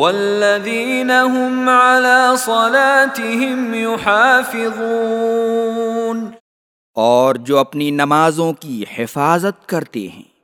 والذین هم على صلاتهم يحافظون اور جو اپنی نمازوں کی حفاظت کرتے ہیں۔